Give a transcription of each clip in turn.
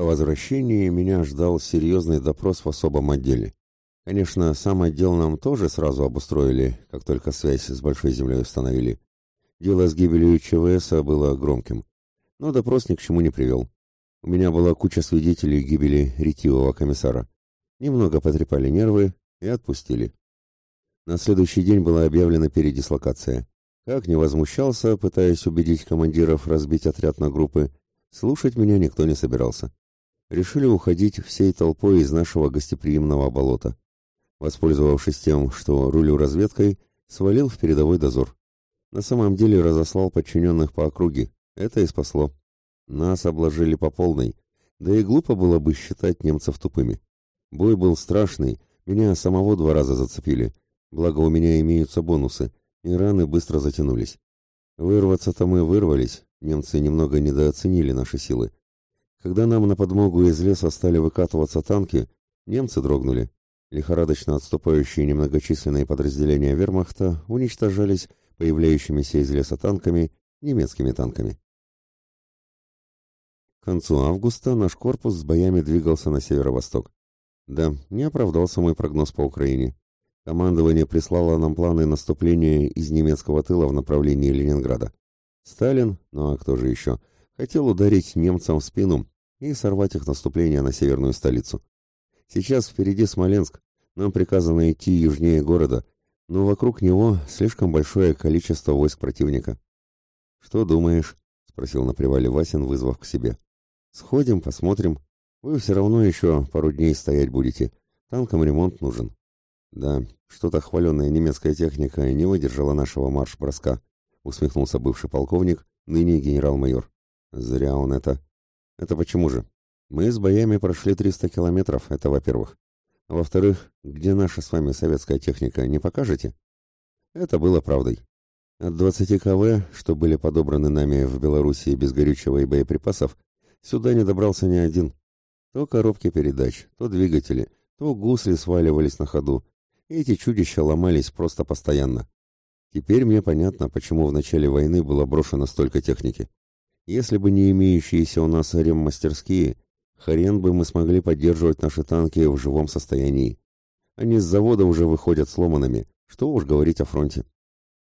По возвращении меня ждал серьезный допрос в особом отделе. Конечно, сам отдел нам тоже сразу обустроили, как только связь с Большой Землей установили. Дело с гибелью ЧВС было громким, но допрос ни к чему не привел. У меня была куча свидетелей гибели ретивого комиссара. Немного потрепали нервы и отпустили. На следующий день была объявлена передислокация. Как не возмущался, пытаясь убедить командиров разбить отряд на группы, слушать меня никто не собирался. Решили уходить всей толпой из нашего гостеприимного болота. Воспользовавшись тем, что рулю разведкой, свалил в передовой дозор. На самом деле разослал подчиненных по округе. Это и спасло. Нас обложили по полной, да и глупо было бы считать немцев тупыми. Бой был страшный, меня самого два раза зацепили, благо у меня имеются бонусы, и раны быстро затянулись. Вырваться-то мы вырвались, немцы немного недооценили наши силы. Когда нам на подмогу из леса стали выкатываться танки, немцы дрогнули. Лихорадочно отступающие немногочисленные подразделения вермахта уничтожались появляющимися из леса танками, немецкими танками. К концу августа наш корпус с боями двигался на северо-восток. Да, не оправдался мой прогноз по Украине. Командование прислало нам планы наступления из немецкого тыла в направлении Ленинграда. Сталин, ну а кто же еще, хотел ударить немцам в спину и сорвать их наступление на северную столицу. Сейчас впереди Смоленск, нам приказано идти южнее города, но вокруг него слишком большое количество войск противника. «Что думаешь?» — спросил на привале Васин, вызвав к себе. «Сходим, посмотрим. Вы все равно еще пару дней стоять будете. Танкам ремонт нужен». «Да, что-то хваленная немецкая техника не выдержала нашего марш-броска», — усмехнулся бывший полковник, ныне генерал-майор. «Зря он это». «Это почему же?» «Мы с боями прошли 300 километров, это во-первых. Во-вторых, где наша с вами советская техника, не покажете?» Это было правдой. От 20 КВ, что были подобраны нами в Белоруссии без горючего и боеприпасов, сюда не добрался ни один. То коробки передач, то двигатели, то гусли сваливались на ходу, эти чудища ломались просто постоянно. Теперь мне понятно, почему в начале войны было брошено столько техники. Если бы не имеющиеся у нас реммастерские, хрен бы мы смогли поддерживать наши танки в живом состоянии. Они с завода уже выходят сломанными, что уж говорить о фронте.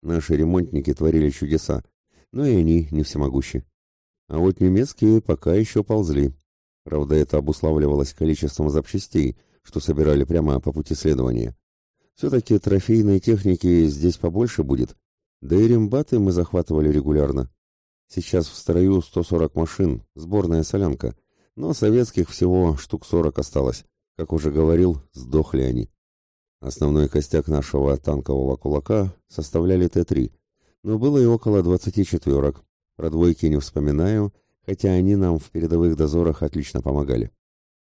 Наши ремонтники творили чудеса, но и они не всемогущи. А вот немецкие пока еще ползли. Правда, это обуславливалось количеством запчастей, что собирали прямо по пути следования. Все-таки трофейной техники здесь побольше будет, да и рембаты мы захватывали регулярно. Сейчас в строю 140 машин, сборная солянка, но советских всего штук 40 осталось. Как уже говорил, сдохли они. Основной костяк нашего танкового кулака составляли Т-3, но было и около 20 четверок. Про двойки не вспоминаю, хотя они нам в передовых дозорах отлично помогали.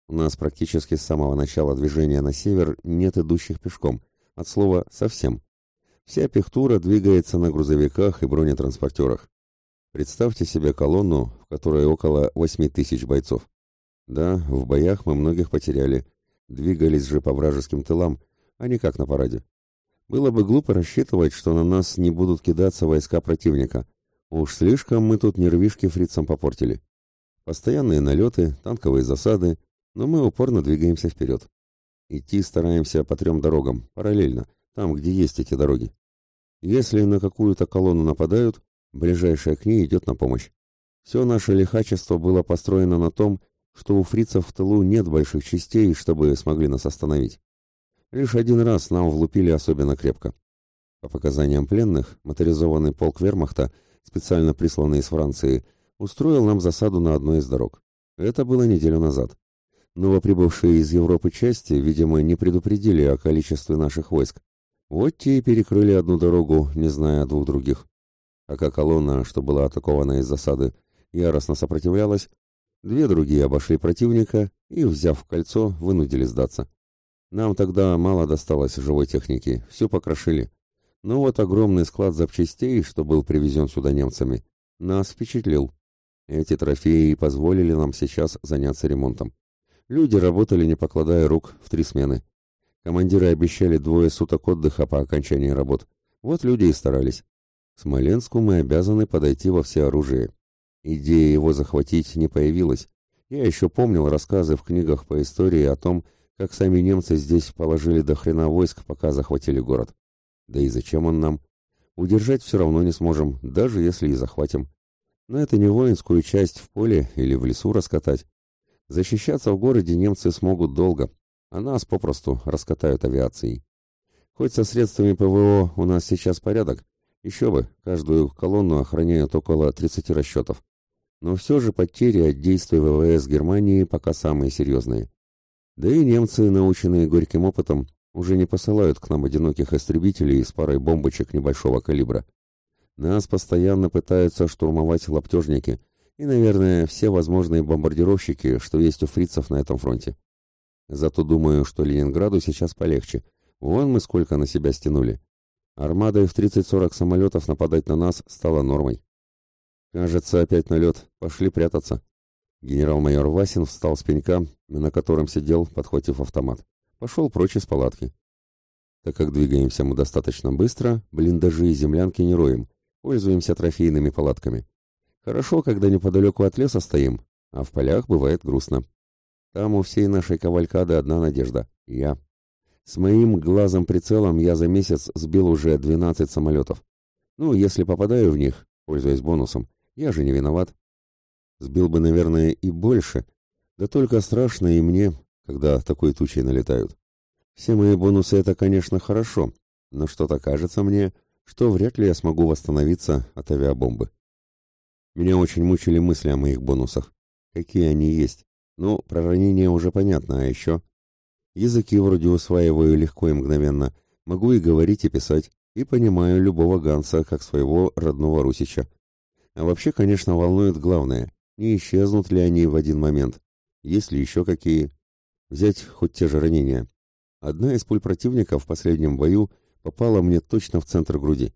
У нас практически с самого начала движения на север нет идущих пешком, от слова «совсем». Вся пехтура двигается на грузовиках и бронетранспортерах. Представьте себе колонну, в которой около 8 тысяч бойцов. Да, в боях мы многих потеряли. Двигались же по вражеским тылам, а не как на параде. Было бы глупо рассчитывать, что на нас не будут кидаться войска противника. Уж слишком мы тут нервишки фрицам попортили. Постоянные налеты, танковые засады, но мы упорно двигаемся вперед. Идти стараемся по трем дорогам, параллельно, там, где есть эти дороги. Если на какую-то колонну нападают, ближайшая к ней идет на помощь. Все наше лихачество было построено на том, что у фрицев в тылу нет больших частей, чтобы смогли нас остановить. Лишь один раз нам влупили особенно крепко. По показаниям пленных, моторизованный полк вермахта, специально присланный из Франции, устроил нам засаду на одной из дорог. Это было неделю назад. Новоприбывшие из Европы части, видимо, не предупредили о количестве наших войск. Вот те и перекрыли одну дорогу, не зная двух других. Пока колонна, что была атакована из засады, яростно сопротивлялась, две другие обошли противника и, взяв кольцо, вынудили сдаться. Нам тогда мало досталось живой техники, все покрошили. Но вот огромный склад запчастей, что был привезен сюда немцами, нас впечатлил. Эти трофеи позволили нам сейчас заняться ремонтом. Люди работали, не покладая рук, в три смены. Командиры обещали двое суток отдыха по окончании работ. Вот люди и старались. Смоленску мы обязаны подойти во всеоружие. Идея его захватить не появилась. Я еще помнил рассказы в книгах по истории о том, как сами немцы здесь положили до хрена войск, пока захватили город. Да и зачем он нам? Удержать все равно не сможем, даже если и захватим. Но это не воинскую часть в поле или в лесу раскатать. Защищаться в городе немцы смогут долго, а нас попросту раскатают авиацией. Хоть со средствами ПВО у нас сейчас порядок, еще бы, каждую колонну охраняют около 30 расчетов. Но все же потери от действий ВВС Германии пока самые серьезные. Да и немцы, наученные горьким опытом, уже не посылают к нам одиноких истребителей с парой бомбочек небольшого калибра. Нас постоянно пытаются штурмовать лаптежники и, наверное, все возможные бомбардировщики, что есть у фрицев на этом фронте. Зато думаю, что Ленинграду сейчас полегче. Вон мы сколько на себя стянули. Армадой в 30-40 самолетов нападать на нас стало нормой. Кажется, опять налет. Пошли прятаться. Генерал-майор Васин встал с пенька, на котором сидел, подхватив автомат. Пошел прочь из палатки. Так как двигаемся мы достаточно быстро, блиндажи и землянки не роем, пользуемся трофейными палатками. Хорошо, когда неподалеку от леса стоим, а в полях бывает грустно. Там у всей нашей кавалькады одна надежда — я. С моим глазом-прицелом я за месяц сбил уже 12 самолетов. Ну, если попадаю в них, пользуясь бонусом, я же не виноват. Сбил бы, наверное, и больше, да только страшно и мне, когда такой тучей налетают. Все мои бонусы — это, конечно, хорошо, но что-то кажется мне, что вряд ли я смогу восстановиться от авиабомбы. Меня очень мучили мысли о моих бонусах. Какие они есть. Ну, про ранение уже понятно, а еще... Языки вроде усваиваю легко и мгновенно. Могу и говорить, и писать. И понимаю любого Ганса, как своего родного русича. А вообще, конечно, волнует главное. Не исчезнут ли они в один момент? Есть ли еще какие? Взять хоть те же ранения. Одна из пуль противника в последнем бою попала мне точно в центр груди.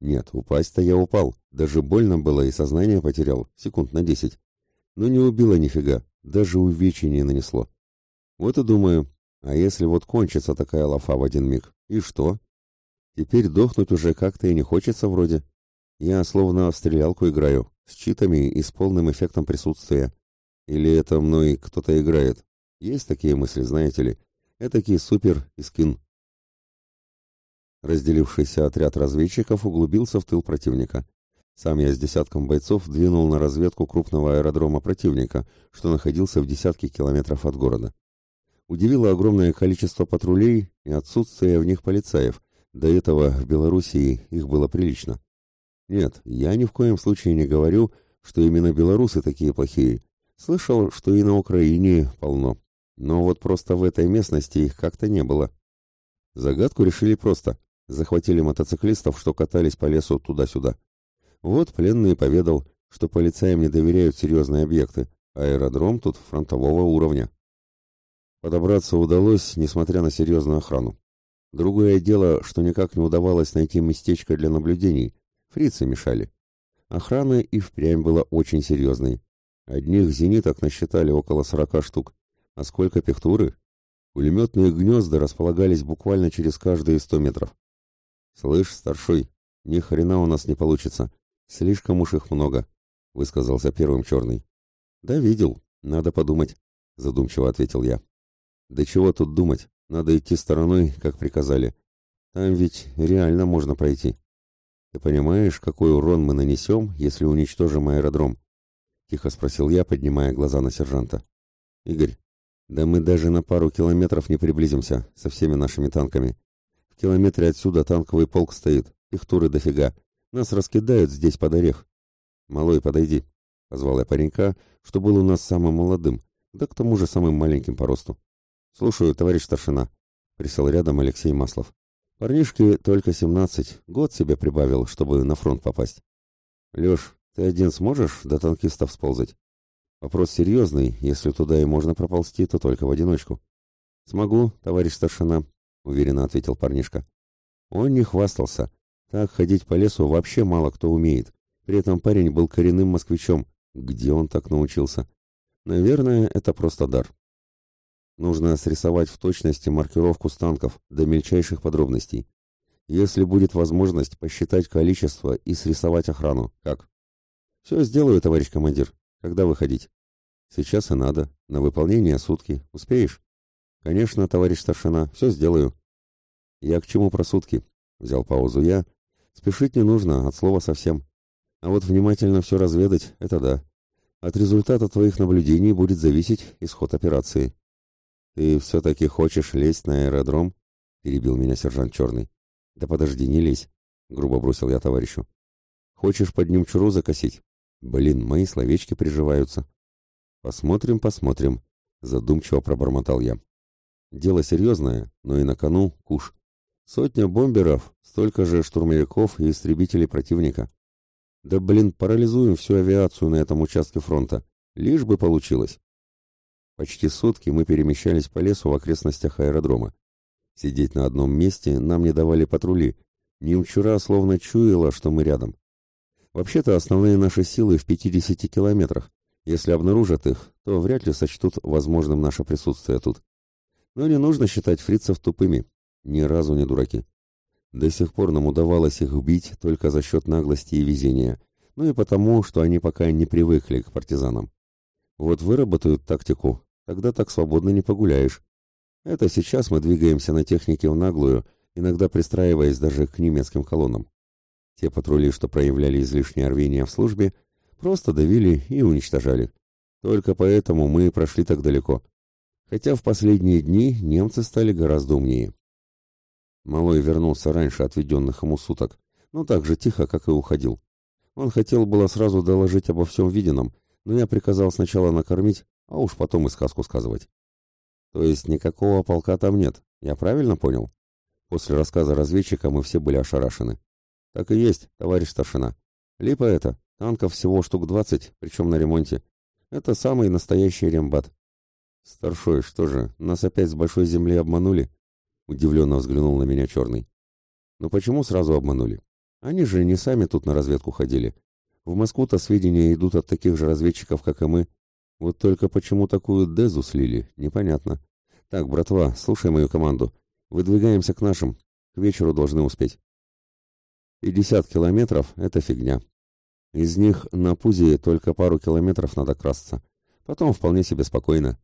Нет, упасть-то я упал. Даже больно было и сознание потерял. Секунд на десять. Но не убило нифига. Даже увечья не нанесло. Вот и думаю, а если вот кончится такая лафа в один миг, и что? Теперь дохнуть уже как-то и не хочется вроде. Я словно в стрелялку играю, с читами и с полным эффектом присутствия. Или это мной кто-то играет? Есть такие мысли, знаете ли. Этакий супер и скин. Разделившийся отряд разведчиков углубился в тыл противника. Сам я с десятком бойцов двинул на разведку крупного аэродрома противника, что находился в десятке километров от города. Удивило огромное количество патрулей и отсутствие в них полицаев. До этого в Белоруссии их было прилично. Нет, я ни в коем случае не говорю, что именно белорусы такие плохие. Слышал, что и на Украине полно. Но вот просто в этой местности их как-то не было. Загадку решили просто. Захватили мотоциклистов, что катались по лесу туда-сюда. Вот пленный поведал, что полицаям не доверяют серьезные объекты. Аэродром тут фронтового уровня. Подобраться удалось, несмотря на серьезную охрану. Другое дело, что никак не удавалось найти местечко для наблюдений. Фрицы мешали. Охрана и впрямь была очень серьезной. Одних зениток насчитали около сорока штук. А сколько пехтуры? Пулеметные гнезда располагались буквально через каждые сто метров. «Слышь, старшой, ни хрена у нас не получится. Слишком уж их много», — высказался первым черный. «Да видел. Надо подумать», — задумчиво ответил я. Да чего тут думать, надо идти стороной, как приказали. Там ведь реально можно пройти. Ты понимаешь, какой урон мы нанесем, если уничтожим аэродром? Тихо спросил я, поднимая глаза на сержанта. Игорь, да мы даже на пару километров не приблизимся со всеми нашими танками. В километре отсюда танковый полк стоит, их туры дофига. Нас раскидают здесь под орех. Малой, подойди, позвал я паренька, что был у нас самым молодым, да к тому же самым маленьким по росту. «Слушаю, товарищ старшина», — присел рядом Алексей Маслов. «Парнишке только семнадцать, год себе прибавил, чтобы на фронт попасть». «Леш, ты один сможешь до танкистов сползать?» «Вопрос серьезный, если туда и можно проползти, то только в одиночку». «Смогу, товарищ старшина», — уверенно ответил парнишка. Он не хвастался. Так ходить по лесу вообще мало кто умеет. При этом парень был коренным москвичом. Где он так научился? Наверное, это просто дар. Нужно срисовать в точности маркировку станков до мельчайших подробностей. Если будет возможность посчитать количество и срисовать охрану. Как? Все сделаю, товарищ командир. Когда выходить? Сейчас и надо. На выполнение сутки. Успеешь? Конечно, товарищ старшина, все сделаю. Я к чему про сутки? Взял паузу я. Спешить не нужно, от слова совсем. А вот внимательно все разведать — это да. От результата твоих наблюдений будет зависеть исход операции. Ты все-таки хочешь лезть на аэродром? Перебил меня сержант Черный. Да подожди, не лезь, грубо бросил я товарищу. Хочешь под ним чуру закосить? Блин, мои словечки приживаются. Посмотрим, посмотрим, задумчиво пробормотал я. Дело серьезное, но и на кону куш. Сотня бомберов, столько же штурмовиков и истребителей противника. Да блин, парализуем всю авиацию на этом участке фронта. Лишь бы получилось. Почти сутки мы перемещались по лесу в окрестностях аэродрома. Сидеть на одном месте нам не давали патрули. Немчура словно чуяла, что мы рядом. Вообще-то основные наши силы в 50 километрах. Если обнаружат их, то вряд ли сочтут возможным наше присутствие тут. Но не нужно считать фрицев тупыми. Ни разу не дураки. До сих пор нам удавалось их убить только за счет наглости и везения, ну и потому, что они пока не привыкли к партизанам. Вот выработают тактику, тогда так свободно не погуляешь. Это сейчас мы двигаемся на технике в наглую, иногда пристраиваясь даже к немецким колоннам. Те патрули, что проявляли излишнее рвение в службе, просто давили и уничтожали. Только поэтому мы прошли так далеко. Хотя в последние дни немцы стали гораздо умнее. Малой вернулся раньше отведенных ему суток, но так же тихо, как и уходил. Он хотел было сразу доложить обо всем виденном, но я приказал сначала накормить, а уж потом и сказку сказывать. То есть никакого полка там нет, я правильно понял? После рассказа разведчика мы все были ошарашены. Так и есть, товарищ старшина. Липа это, танков всего штук двадцать, причем на ремонте. Это самый настоящий рембат. Старшой, что же, нас опять с большой земли обманули? Удивленно взглянул на меня черный. Но почему сразу обманули? Они же не сами тут на разведку ходили. В Москву-то сведения идут от таких же разведчиков, как и мы. Вот только почему такую дезу слили, непонятно. Так, братва, слушай мою команду. Выдвигаемся к нашим. К вечеру должны успеть. Пятьдесят километров — это фигня. Из них на Пузе только пару километров надо красться. Потом вполне себе спокойно.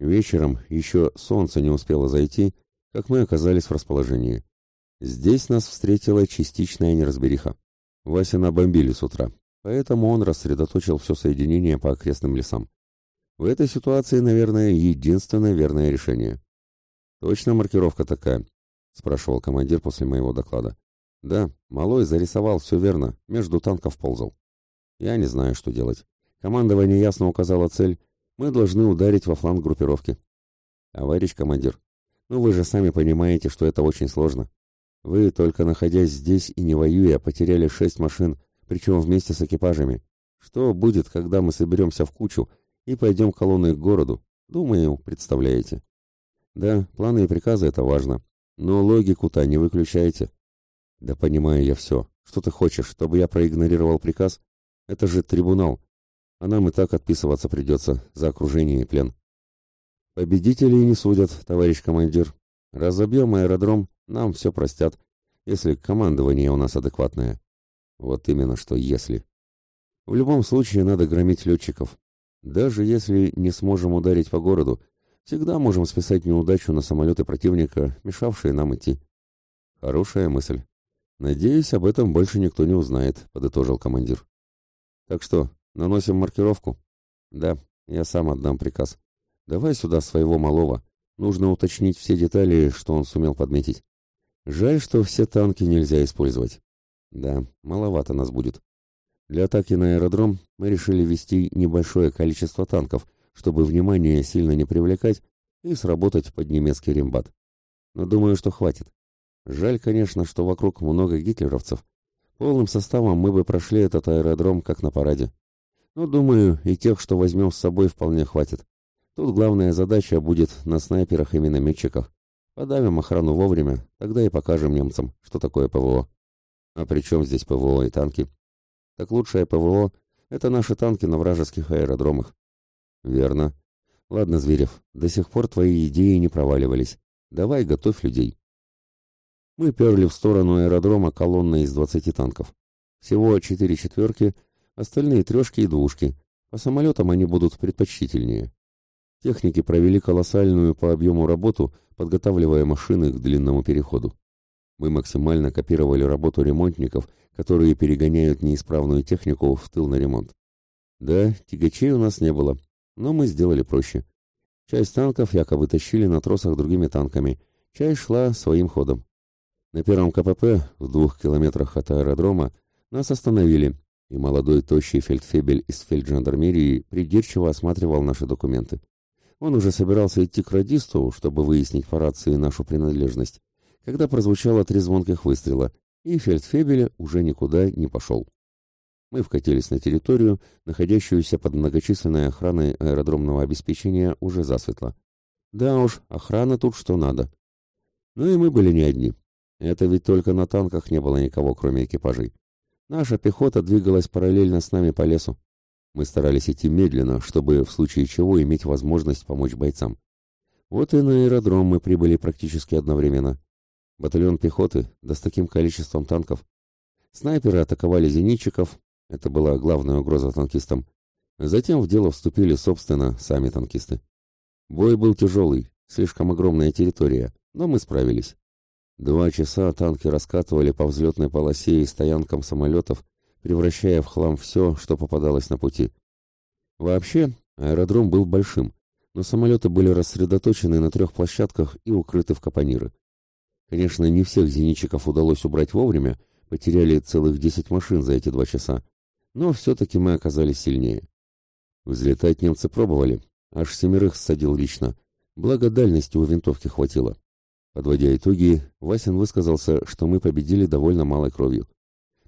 Вечером еще солнце не успело зайти, как мы оказались в расположении. Здесь нас встретила частичная неразбериха. Вася набомбили с утра, поэтому он рассредоточил все соединение по окрестным лесам. В этой ситуации, наверное, единственное верное решение. «Точно маркировка такая?» — спрашивал командир после моего доклада. «Да, Малой зарисовал все верно, между танков ползал. Я не знаю, что делать. Командование ясно указало цель. Мы должны ударить во фланг группировки. Товарищ командир, ну вы же сами понимаете, что это очень сложно. Вы, только находясь здесь и не воюя, потеряли шесть машин, причем вместе с экипажами. Что будет, когда мы соберемся в кучу и пойдем колонной к городу? Думаю, представляете. Да, планы и приказы — это важно. Но логику-то не выключайте. Да понимаю я все. Что ты хочешь, чтобы я проигнорировал приказ? Это же трибунал. А нам и так отписываться придется за окружение и плен. Победителей не судят, товарищ командир. Разобьем аэродром, нам все простят, если командование у нас адекватное. Вот именно что если. В любом случае надо громить летчиков. Даже если не сможем ударить по городу, всегда можем списать неудачу на самолеты противника, мешавшие нам идти. Хорошая мысль. Надеюсь, об этом больше никто не узнает, подытожил командир. Так что, наносим маркировку? Да, я сам отдам приказ. Давай сюда своего малого. Нужно уточнить все детали, что он сумел подметить. Жаль, что все танки нельзя использовать. Да, маловато нас будет. Для атаки на аэродром мы решили ввести небольшое количество танков, чтобы внимание сильно не привлекать и сработать под немецкий рембат. Но думаю, что хватит. Жаль, конечно, что вокруг много гитлеровцев. Полным составом мы бы прошли этот аэродром как на параде. Но, думаю, и тех, что возьмем с собой, вполне хватит. Тут главная задача будет на снайперах и минометчиках. Подавим охрану вовремя, тогда и покажем немцам, что такое ПВО. А при чем здесь ПВО и танки? Так лучшее ПВО — это наши танки на вражеских аэродромах. Верно. Ладно, Зверев, до сих пор твои идеи не проваливались. Давай готовь людей. Мы перли в сторону аэродрома колонной из двадцати танков. Всего четыре четверки, остальные трешки и двушки, По самолетам они будут предпочтительнее. Техники провели колоссальную по объему работу, подготавливая машины к длинному переходу. Мы максимально копировали работу ремонтников, которые перегоняют неисправную технику в тыл на ремонт. Да, тягачей у нас не было, но мы сделали проще. Часть танков якобы тащили на тросах другими танками, часть шла своим ходом. На первом КПП, в двух километрах от аэродрома, нас остановили, и молодой тощий фельдфебель из фельджандармерии придирчиво осматривал наши документы. Он уже собирался идти к радисту, чтобы выяснить по рации нашу принадлежность, когда прозвучало три звонких выстрела, и фельдфебеля уже никуда не пошел. Мы вкатились на территорию, находящуюся под многочисленной охраной аэродромного обеспечения уже засветло. Да уж, охрана тут что надо. Ну и мы были не одни. Это ведь только на танках не было никого, кроме экипажей. Наша пехота двигалась параллельно с нами по лесу. Мы старались идти медленно, чтобы в случае чего иметь возможность помочь бойцам. Вот и на аэродром мы прибыли практически одновременно. Батальон пехоты, да с таким количеством танков. Снайперы атаковали зенитчиков, это была главная угроза танкистам. Затем в дело вступили, собственно, сами танкисты. Бой был тяжелый, слишком огромная территория, но мы справились. Два часа танки раскатывали по взлетной полосе и стоянкам самолетов, превращая в хлам все, что попадалось на пути. Вообще, аэродром был большим, но самолеты были рассредоточены на трех площадках и укрыты в капониры. Конечно, не всех зенитчиков удалось убрать вовремя, потеряли целых десять машин за эти два часа, но все-таки мы оказались сильнее. Взлетать немцы пробовали, аж семерых ссадил лично, благо дальности у винтовки хватило. Подводя итоги, Васин высказался, что мы победили довольно малой кровью.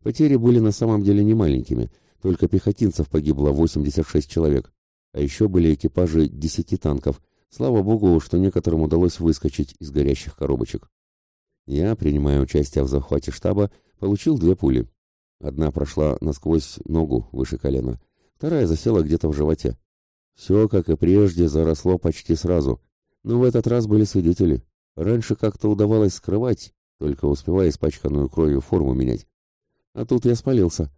Потери были на самом деле не маленькими, только пехотинцев погибло 86 человек, а еще были экипажи 10 танков, слава богу, что некоторым удалось выскочить из горящих коробочек. Я, принимая участие в захвате штаба, получил две пули. Одна прошла насквозь ногу выше колена, вторая засела где-то в животе. Все, как и прежде, заросло почти сразу, но в этот раз были свидетели. Раньше как-то удавалось скрывать, только успевая испачканную кровью форму менять. А тут я спалился.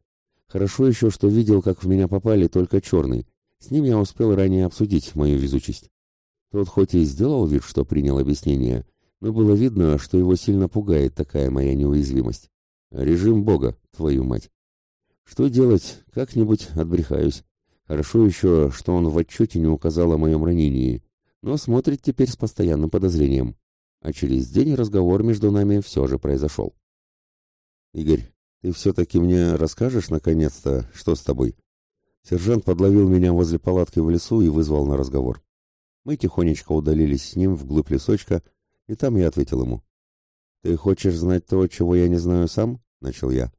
Хорошо еще, что видел, как в меня попали только черный. С ним я успел ранее обсудить мою везучесть. Тот хоть и сделал вид, что принял объяснение, но было видно, что его сильно пугает такая моя неуязвимость. Режим Бога, твою мать. Что делать? Как-нибудь отбрехаюсь. Хорошо еще, что он в отчете не указал о моем ранении, но смотрит теперь с постоянным подозрением а через день разговор между нами все же произошел. «Игорь, ты все-таки мне расскажешь, наконец-то, что с тобой?» Сержант подловил меня возле палатки в лесу и вызвал на разговор. Мы тихонечко удалились с ним вглубь лесочка, и там я ответил ему. «Ты хочешь знать то, чего я не знаю сам?» — начал я.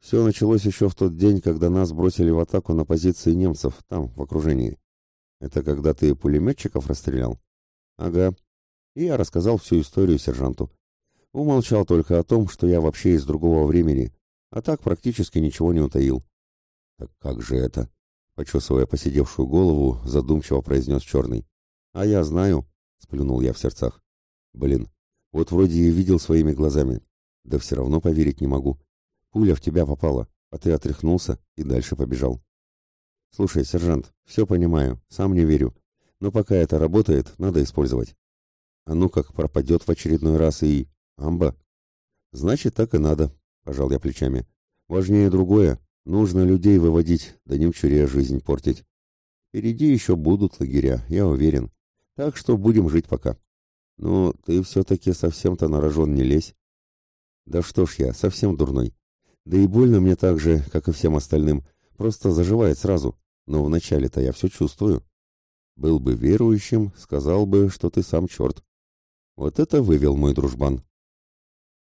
«Все началось еще в тот день, когда нас бросили в атаку на позиции немцев, там, в окружении. Это когда ты пулеметчиков расстрелял?» «Ага и я рассказал всю историю сержанту. Умолчал только о том, что я вообще из другого времени, а так практически ничего не утаил. «Так как же это?» — почесывая посидевшую голову, задумчиво произнес Черный. «А я знаю», — сплюнул я в сердцах. «Блин, вот вроде и видел своими глазами, да все равно поверить не могу. Пуля в тебя попала, а ты отряхнулся и дальше побежал». «Слушай, сержант, все понимаю, сам не верю, но пока это работает, надо использовать. А ну как пропадет в очередной раз и... Амба? Значит, так и надо, пожал я плечами. Важнее другое. Нужно людей выводить, да не вчуре жизнь портить. Впереди еще будут лагеря, я уверен. Так что будем жить пока. Ну, ты все-таки совсем-то на рожон не лезь. Да что ж я, совсем дурной. Да и больно мне так же, как и всем остальным. Просто заживает сразу. Но вначале-то я все чувствую. Был бы верующим, сказал бы, что ты сам черт. Вот это вывел мой дружбан.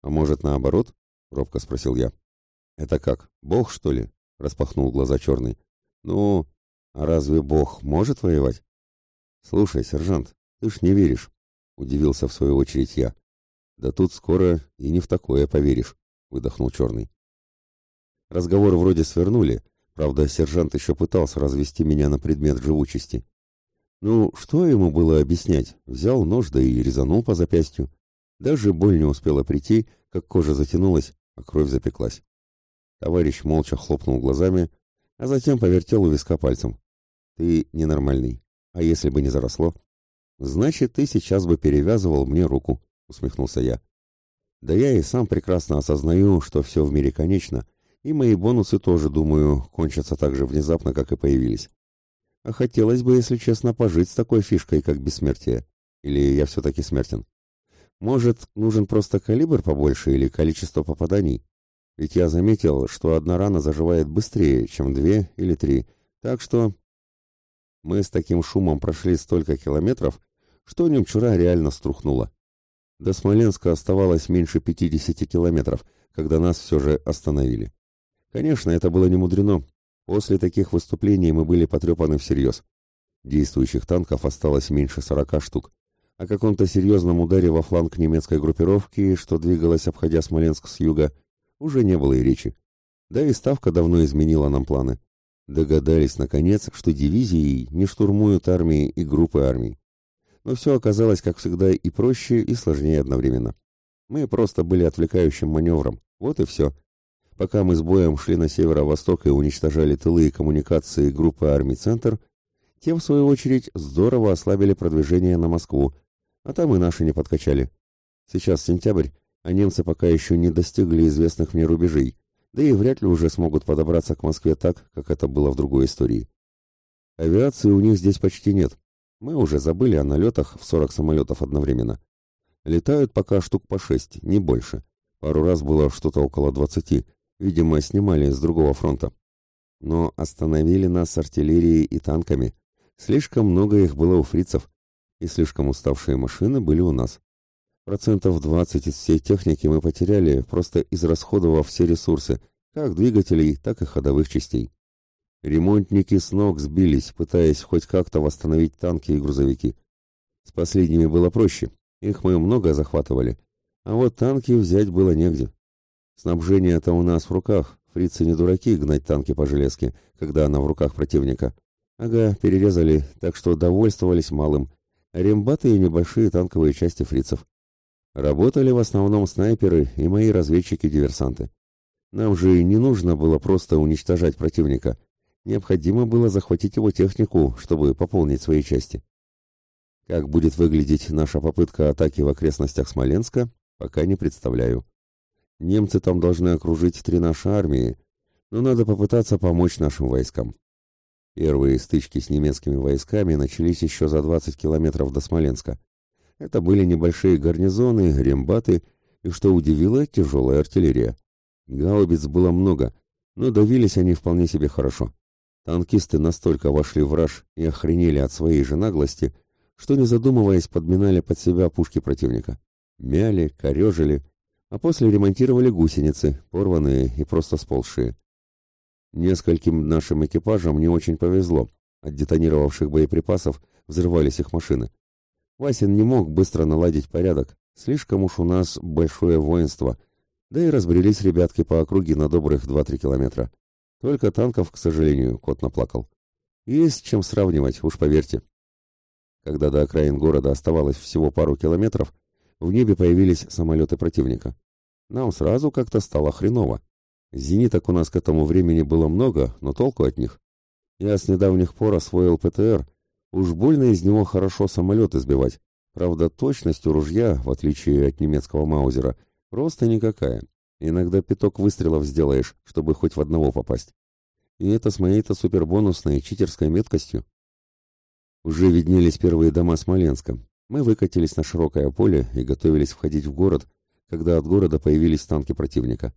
А может, наоборот? Робко спросил я. Это как, бог, что ли? Распахнул глаза черный. Ну, а разве бог может воевать? Слушай, сержант, ты ж не веришь. Удивился в свою очередь я. Да тут скоро и не в такое поверишь, выдохнул черный. Разговор вроде свернули, правда, сержант еще пытался развести меня на предмет живучести. Ну, что ему было объяснять? Взял нож, да и резанул по запястью. Даже боль не успела прийти, как кожа затянулась, а кровь запеклась. Товарищ молча хлопнул глазами, а затем повертел у виска пальцем. Ты ненормальный. А если бы не заросло? Значит, ты сейчас бы перевязывал мне руку, усмехнулся я. Да я и сам прекрасно осознаю, что все в мире конечно, и мои бонусы тоже, думаю, кончатся так же внезапно, как и появились. А хотелось бы, если честно, пожить с такой фишкой, как бессмертие. Или я все-таки смертен? Может, нужен просто калибр побольше или количество попаданий? Ведь я заметил, что одна рана заживает быстрее, чем две или три. Так что... Мы с таким шумом прошли столько километров, что немчура реально струхнула. До Смоленска оставалось меньше 50 километров, когда нас все же остановили. Конечно, это было не мудрено. После таких выступлений мы были потрепаны всерьез. Действующих танков осталось меньше 40 штук. О каком-то серьезном ударе во фланг немецкой группировки, что двигалась, обходя Смоленск с юга, уже не было и речи. Да и Ставка давно изменила нам планы. Догадались, наконец, что дивизии не штурмуют армии и группы армий. Но все оказалось, как всегда, и проще, и сложнее одновременно. Мы просто были отвлекающим маневром. Вот и все. Пока мы с боем шли на северо-восток и уничтожали тылы и коммуникации группы армий «Центр», те, в свою очередь, здорово ослабили продвижение на Москву, а там и наши не подкачали. Сейчас сентябрь, а немцы пока еще не достигли известных мне рубежей, да и вряд ли уже смогут подобраться к Москве так, как это было в другой истории. Авиации у них здесь почти нет. Мы уже забыли о налетах в 40 самолетов одновременно. Летают пока штук по шесть, не больше. Пару раз было что-то около двадцати. Видимо, снимали с другого фронта. Но остановили нас артиллерией и танками. Слишком много их было у фрицев и слишком уставшие машины были у нас. Процентов 20 из всей техники мы потеряли, просто израсходовав все ресурсы, как двигателей, так и ходовых частей. Ремонтники с ног сбились, пытаясь хоть как-то восстановить танки и грузовики. С последними было проще, их мы много захватывали, а вот танки взять было негде. Снабжение-то у нас в руках, фрицы не дураки гнать танки по железке, когда она в руках противника. Ага, перерезали, так что довольствовались малым – рембаты и небольшие танковые части фрицев. Работали в основном снайперы и мои разведчики-диверсанты. Нам же не нужно было просто уничтожать противника. Необходимо было захватить его технику, чтобы пополнить свои части. Как будет выглядеть наша попытка атаки в окрестностях Смоленска, пока не представляю. Немцы там должны окружить три наши армии, но надо попытаться помочь нашим войскам. Первые стычки с немецкими войсками начались еще за 20 километров до Смоленска. Это были небольшие гарнизоны, рембаты и, что удивило, тяжелая артиллерия. Гаубиц было много, но давились они вполне себе хорошо. Танкисты настолько вошли в раж и охренели от своей же наглости, что, не задумываясь, подминали под себя пушки противника. Мяли, корежили, а после ремонтировали гусеницы, порванные и просто сползшие. Нескольким нашим экипажам не очень повезло. От детонировавших боеприпасов взрывались их машины. Васин не мог быстро наладить порядок. Слишком уж у нас большое воинство. Да и разбрелись ребятки по округе на добрых 2-3 километра. Только танков, к сожалению, кот наплакал. Есть чем сравнивать, уж поверьте. Когда до окраин города оставалось всего пару километров, в небе появились самолеты противника. Нам сразу как-то стало хреново. Зениток у нас к этому времени было много, но толку от них. Я с недавних пор освоил ПТР. Уж больно из него хорошо самолеты сбивать. Правда, точность у ружья, в отличие от немецкого Маузера, просто никакая. Иногда пяток выстрелов сделаешь, чтобы хоть в одного попасть. И это с моей-то супербонусной читерской меткостью. Уже виднелись первые дома Смоленска. Мы выкатились на широкое поле и готовились входить в город, когда от города появились танки противника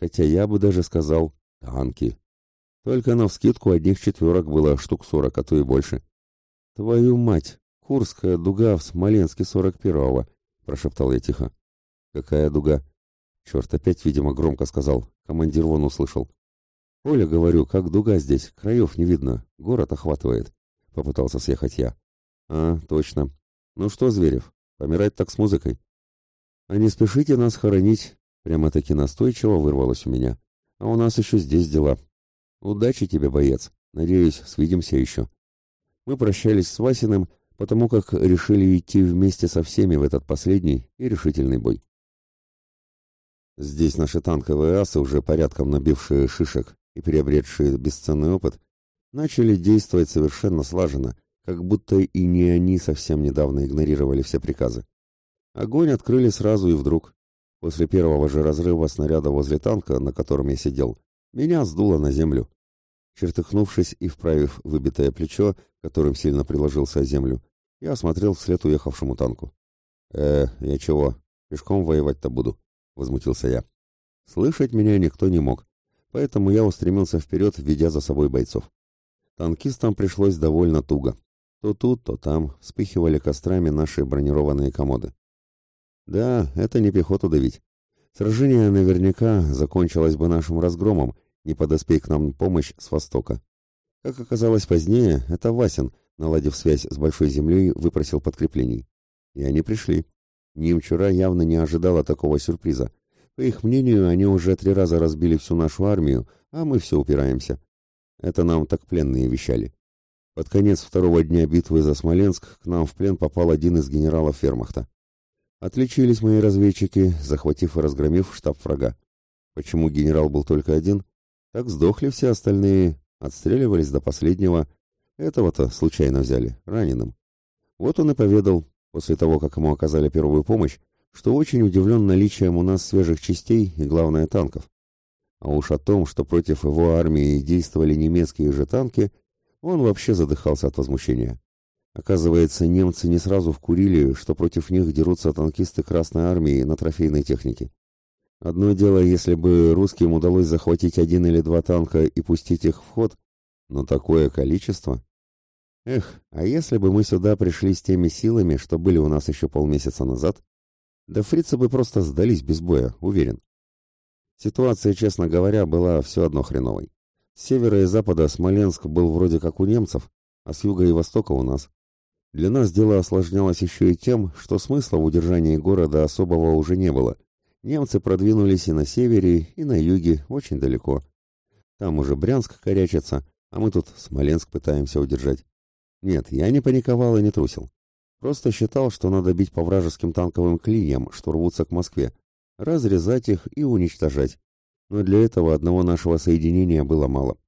хотя я бы даже сказал танки. Только на вскидку одних четверок было штук сорок, а то и больше. «Твою мать! Курская дуга в Смоленске сорок первого!» — прошептал я тихо. «Какая дуга?» «Черт, опять, видимо, громко сказал. Командир вон услышал». «Оля, говорю, как дуга здесь, краев не видно, город охватывает», — попытался съехать я. «А, точно. Ну что, Зверев, помирать так с музыкой?» «А не спешите нас хоронить, Прямо-таки настойчиво вырвалось у меня. А у нас еще здесь дела. Удачи тебе, боец. Надеюсь, свидимся еще. Мы прощались с Васиным, потому как решили идти вместе со всеми в этот последний и решительный бой. Здесь наши танковые асы, уже порядком набившие шишек и приобретшие бесценный опыт, начали действовать совершенно слаженно, как будто и не они совсем недавно игнорировали все приказы. Огонь открыли сразу и вдруг. После первого же разрыва снаряда возле танка, на котором я сидел, меня сдуло на землю. Чертыхнувшись и вправив выбитое плечо, которым сильно приложился о землю, я осмотрел вслед уехавшему танку. «Э, я чего, пешком воевать-то буду?» — возмутился я. Слышать меня никто не мог, поэтому я устремился вперед, ведя за собой бойцов. Танкистам пришлось довольно туго. То тут, то там вспыхивали кострами наши бронированные комоды. Да, это не пехоту давить. Сражение наверняка закончилось бы нашим разгромом, не подоспей к нам помощь с востока. Как оказалось позднее, это Васин, наладив связь с Большой Землей, выпросил подкреплений. И они пришли. Немчура явно не ожидала такого сюрприза. По их мнению, они уже три раза разбили всю нашу армию, а мы все упираемся. Это нам так пленные вещали. Под конец второго дня битвы за Смоленск к нам в плен попал один из генералов Фермахта. Отличились мои разведчики, захватив и разгромив штаб врага. Почему генерал был только один? Так сдохли все остальные, отстреливались до последнего. Этого-то случайно взяли, раненым. Вот он и поведал, после того, как ему оказали первую помощь, что очень удивлен наличием у нас свежих частей и, главное, танков. А уж о том, что против его армии действовали немецкие же танки, он вообще задыхался от возмущения. Оказывается, немцы не сразу вкурили, что против них дерутся танкисты Красной Армии на трофейной технике. Одно дело, если бы русским удалось захватить один или два танка и пустить их в ход, но такое количество... Эх, а если бы мы сюда пришли с теми силами, что были у нас еще полмесяца назад, да фрицы бы просто сдались без боя, уверен. Ситуация, честно говоря, была все одно хреновой. С севера и запада Смоленск был вроде как у немцев, а с юга и востока у нас. Для нас дело осложнялось еще и тем, что смысла в удержании города особого уже не было. Немцы продвинулись и на севере, и на юге, очень далеко. Там уже Брянск корячится, а мы тут Смоленск пытаемся удержать. Нет, я не паниковал и не трусил. Просто считал, что надо бить по вражеским танковым клиньям, что рвутся к Москве, разрезать их и уничтожать. Но для этого одного нашего соединения было мало.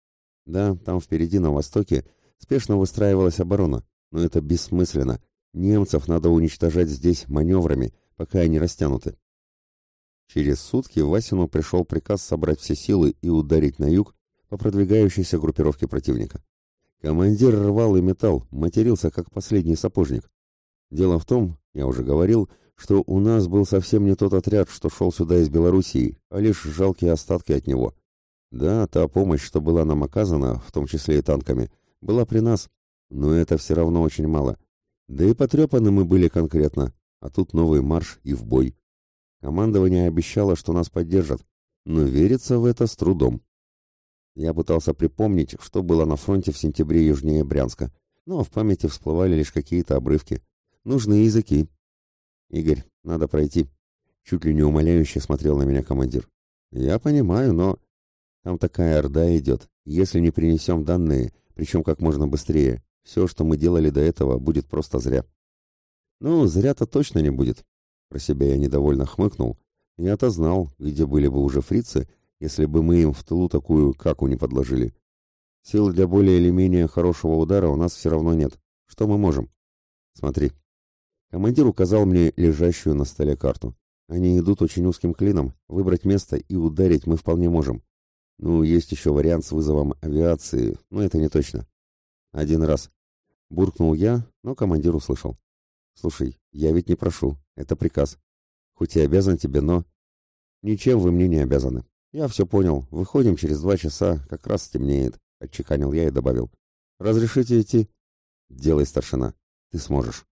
Да, там впереди на востоке спешно выстраивалась оборона, но это бессмысленно. Немцев надо уничтожать здесь маневрами, пока они растянуты. Через сутки Васину пришел приказ собрать все силы и ударить на юг по продвигающейся группировке противника. Командир рвал и металл, матерился как последний сапожник. Дело в том, я уже говорил, что у нас был совсем не тот отряд, что шел сюда из Белоруссии, а лишь жалкие остатки от него. Да, та помощь, что была нам оказана, в том числе и танками, была при нас, но это все равно очень мало. Да и потрепаны мы были конкретно, а тут новый марш и в бой. Командование обещало, что нас поддержат, но верится в это с трудом. Я пытался припомнить, что было на фронте в сентябре южнее Брянска, но в памяти всплывали лишь какие-то обрывки. Нужны языки. «Игорь, надо пройти», — чуть ли не умоляюще смотрел на меня командир. «Я понимаю, но...» «Там такая орда идет. Если не принесем данные, причем как можно быстрее, все, что мы делали до этого, будет просто зря. Ну, зря-то точно не будет. Про себя я недовольно хмыкнул. Я-то знал, где были бы уже фрицы, если бы мы им в тылу такую каку не подложили. Сил для более или менее хорошего удара у нас все равно нет. Что мы можем? Смотри. Командир указал мне лежащую на столе карту. Они идут очень узким клином. Выбрать место и ударить мы вполне можем. Ну, есть еще вариант с вызовом авиации, но это не точно. Один раз. Буркнул я, но командир услышал. Слушай, я ведь не прошу, это приказ. Хоть и обязан тебе, но... Ничем вы мне не обязаны. Я все понял. Выходим через два часа, как раз стемнеет. Отчеканил я и добавил. Разрешите идти? Делай, старшина. Ты сможешь.